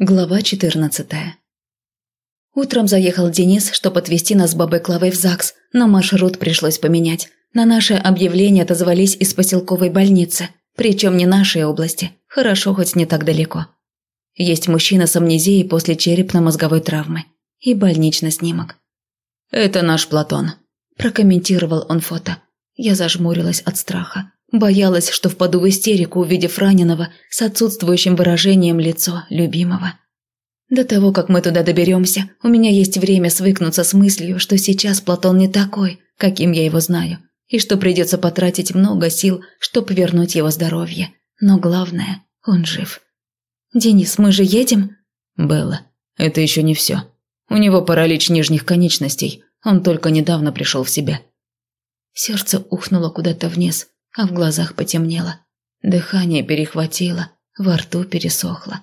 Глава 14 Утром заехал Денис, чтобы отвезти нас с бабой Клавой в ЗАГС, но маршрут пришлось поменять. На наше объявление отозвались из поселковой больницы, причем не нашей области, хорошо хоть не так далеко. Есть мужчина с амнезией после черепно-мозговой травмы и больничный снимок. «Это наш Платон», – прокомментировал он фото. Я зажмурилась от страха. Боялась, что впаду в истерику, увидев раненого с отсутствующим выражением лицо любимого. До того, как мы туда доберемся, у меня есть время свыкнуться с мыслью, что сейчас Платон не такой, каким я его знаю, и что придется потратить много сил, чтобы вернуть его здоровье. Но главное, он жив. «Денис, мы же едем?» «Белла, это еще не все. У него паралич нижних конечностей, он только недавно пришел в себя». Сердце ухнуло куда-то вниз, а в глазах потемнело. Дыхание перехватило, во рту пересохло.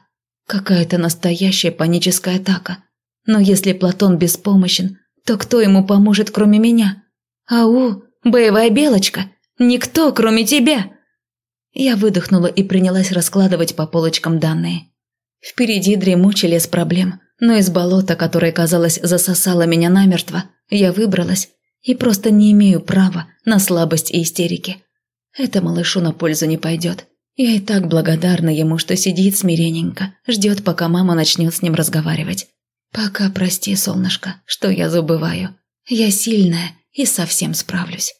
Какая-то настоящая паническая атака. Но если Платон беспомощен, то кто ему поможет, кроме меня? Ау, боевая белочка, никто, кроме тебя. Я выдохнула и принялась раскладывать по полочкам данные. Впереди дремучий лес проблем, но из болота, которое, казалось, засосало меня намертво, я выбралась и просто не имею права на слабость и истерики. Это малышу на пользу не пойдет. Я и так благодарна ему, что сидит смиренненько, ждет, пока мама начнет с ним разговаривать. Пока прости, солнышко, что я забываю. Я сильная и совсем справлюсь.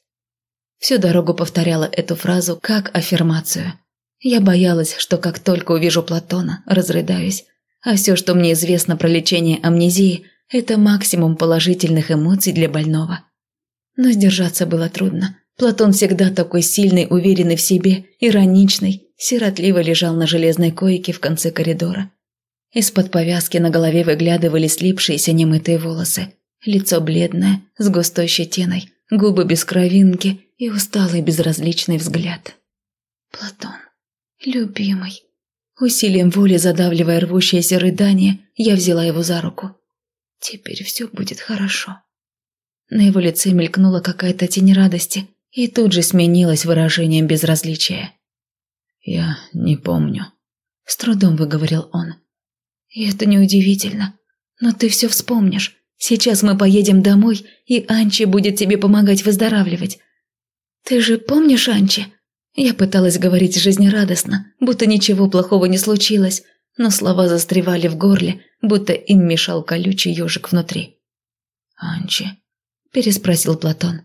Всю дорогу повторяла эту фразу как аффирмацию. Я боялась, что как только увижу Платона, разрыдаюсь. А все, что мне известно про лечение амнезии, это максимум положительных эмоций для больного. Но сдержаться было трудно. Платон всегда такой сильный, уверенный в себе, ироничный, сиротливо лежал на железной койке в конце коридора. Из-под повязки на голове выглядывали слипшиеся немытые волосы. Лицо бледное, с густой щетиной, губы без кровинки и усталый безразличный взгляд. «Платон, любимый». Усилием воли задавливая рвущееся рыдание, я взяла его за руку. «Теперь все будет хорошо». На его лице мелькнула какая-то тень радости, и тут же сменилось выражением безразличия. «Я не помню», – с трудом выговорил он. «И это неудивительно. Но ты все вспомнишь. Сейчас мы поедем домой, и Анчи будет тебе помогать выздоравливать. Ты же помнишь Анчи?» Я пыталась говорить жизнерадостно, будто ничего плохого не случилось, но слова застревали в горле, будто им мешал колючий ежик внутри. «Анчи?» – переспросил Платон.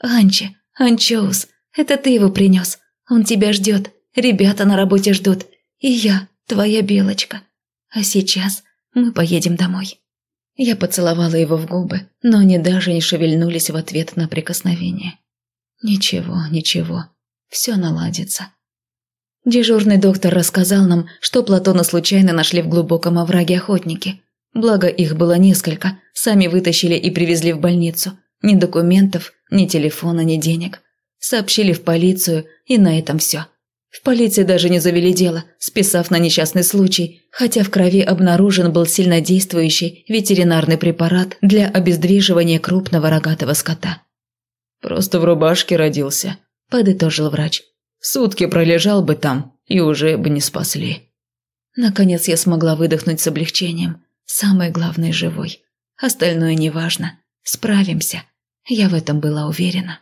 «Анчи, «Анчоус, это ты его принес. Он тебя ждет. Ребята на работе ждут. И я, твоя белочка. А сейчас мы поедем домой». Я поцеловала его в губы, но они даже не шевельнулись в ответ на прикосновение. «Ничего, ничего. Все наладится». Дежурный доктор рассказал нам, что Платона случайно нашли в глубоком овраге охотники. Благо их было несколько, сами вытащили и привезли в больницу. Ни документов, ни телефона, ни денег. Сообщили в полицию, и на этом все. В полиции даже не завели дело, списав на несчастный случай, хотя в крови обнаружен был сильнодействующий ветеринарный препарат для обездвиживания крупного рогатого скота. «Просто в рубашке родился», – подытожил врач. «Сутки пролежал бы там, и уже бы не спасли». Наконец я смогла выдохнуть с облегчением. Самое главное – живой. Остальное неважно. Справимся. Я в этом была уверена.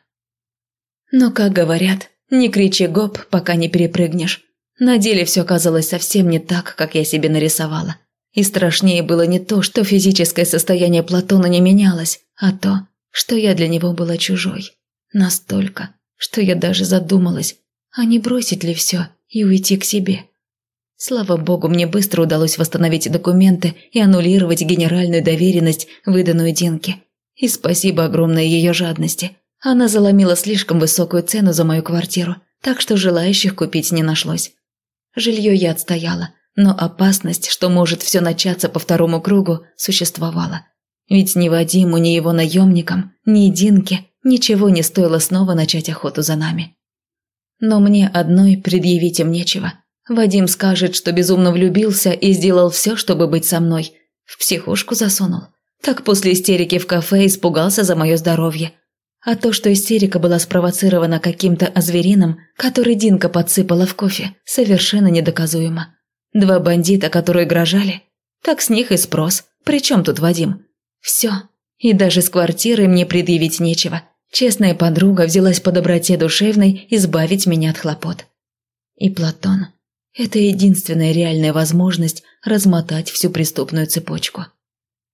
Но, как говорят, не кричи гоп, пока не перепрыгнешь. На деле все оказалось совсем не так, как я себе нарисовала. И страшнее было не то, что физическое состояние Платона не менялось, а то, что я для него была чужой. Настолько, что я даже задумалась, а не бросить ли все и уйти к себе. Слава богу, мне быстро удалось восстановить документы и аннулировать генеральную доверенность, выданную Динке. И спасибо огромное ее жадности. Она заломила слишком высокую цену за мою квартиру, так что желающих купить не нашлось. Жилье я отстояла, но опасность, что может все начаться по второму кругу, существовала. Ведь ни Вадиму, ни его наемникам, ни Динке ничего не стоило снова начать охоту за нами. Но мне одной предъявить им нечего. Вадим скажет, что безумно влюбился и сделал все, чтобы быть со мной. В психушку засунул. Так после истерики в кафе испугался за мое здоровье. А то, что истерика была спровоцирована каким-то озверином, который Динка подсыпала в кофе, совершенно недоказуемо. Два бандита, которые угрожали. Так с них и спрос. Причем тут Вадим? Все. И даже с квартирой мне предъявить нечего. Честная подруга взялась по доброте душевной избавить меня от хлопот. И Платон. Это единственная реальная возможность размотать всю преступную цепочку.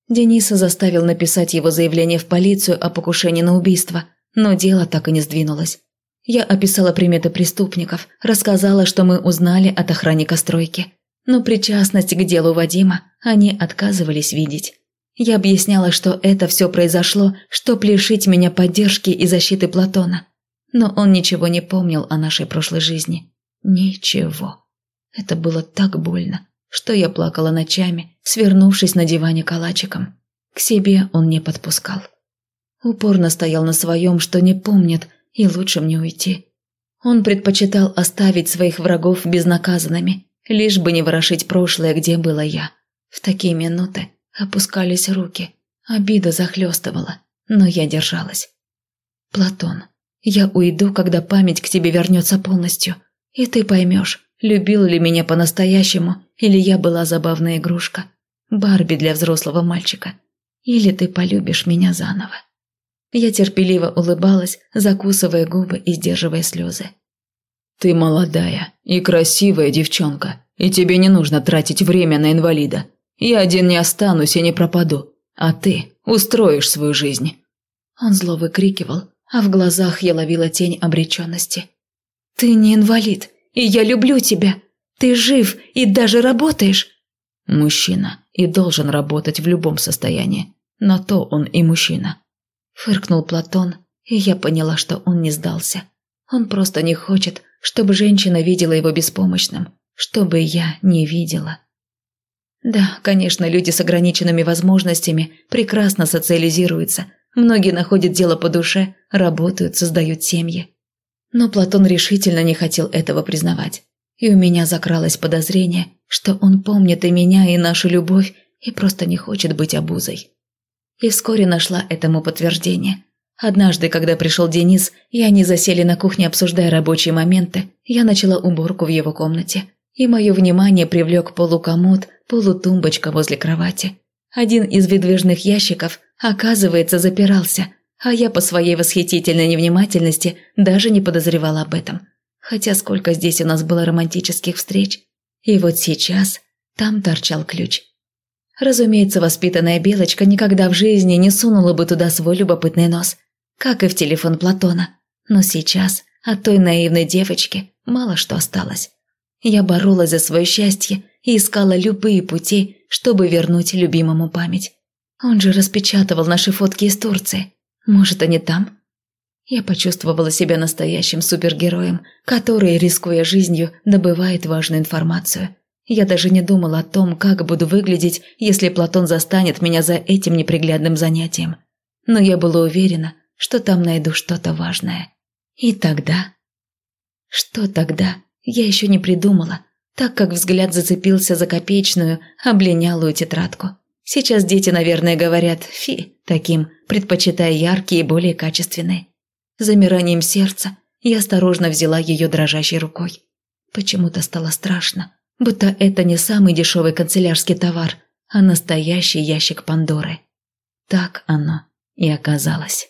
Дениса заставил написать его заявление в полицию о покушении на убийство, но дело так и не сдвинулось. Я описала приметы преступников, рассказала, что мы узнали от охранника стройки. Но причастность к делу Вадима они отказывались видеть. Я объясняла, что это все произошло, чтобы лишить меня поддержки и защиты Платона. Но он ничего не помнил о нашей прошлой жизни. Ничего. Это было так больно, что я плакала ночами, свернувшись на диване калачиком. К себе он не подпускал. Упорно стоял на своем, что не помнит, и лучше мне уйти. Он предпочитал оставить своих врагов безнаказанными, лишь бы не ворошить прошлое, где была я. В такие минуты опускались руки, обида захлестывала, но я держалась. Платон, я уйду, когда память к тебе вернется полностью, и ты поймешь, любил ли меня по-настоящему, или я была забавная игрушка, Барби для взрослого мальчика, или ты полюбишь меня заново. Я терпеливо улыбалась, закусывая губы и сдерживая слезы. «Ты молодая и красивая девчонка, и тебе не нужно тратить время на инвалида. Я один не останусь и не пропаду, а ты устроишь свою жизнь». Он зло выкрикивал, а в глазах я ловила тень обреченности. «Ты не инвалид, и я люблю тебя. Ты жив и даже работаешь». «Мужчина и должен работать в любом состоянии. На то он и мужчина». Фыркнул Платон, и я поняла, что он не сдался. Он просто не хочет, чтобы женщина видела его беспомощным, чтобы я не видела. Да, конечно, люди с ограниченными возможностями прекрасно социализируются, многие находят дело по душе, работают, создают семьи. Но Платон решительно не хотел этого признавать. И у меня закралось подозрение, что он помнит и меня, и нашу любовь, и просто не хочет быть обузой. И вскоре нашла этому подтверждение. Однажды, когда пришел Денис, и они засели на кухне, обсуждая рабочие моменты, я начала уборку в его комнате. И мое внимание привлек полукомод, полутумбочка возле кровати. Один из выдвижных ящиков, оказывается, запирался, а я по своей восхитительной невнимательности даже не подозревала об этом. Хотя сколько здесь у нас было романтических встреч. И вот сейчас там торчал ключ. Разумеется, воспитанная Белочка никогда в жизни не сунула бы туда свой любопытный нос, как и в телефон Платона. Но сейчас от той наивной девочки мало что осталось. Я боролась за свое счастье и искала любые пути, чтобы вернуть любимому память. Он же распечатывал наши фотки из Турции. Может, они там? Я почувствовала себя настоящим супергероем, который, рискуя жизнью, добывает важную информацию. Я даже не думала о том, как буду выглядеть, если Платон застанет меня за этим неприглядным занятием. Но я была уверена, что там найду что-то важное. И тогда... Что тогда, я еще не придумала, так как взгляд зацепился за копеечную, облинялую тетрадку. Сейчас дети, наверное, говорят «фи» таким, предпочитая яркие и более качественные. Замиранием сердца я осторожно взяла ее дрожащей рукой. Почему-то стало страшно, будто это не самый дешевый канцелярский товар, а настоящий ящик Пандоры. Так оно и оказалось.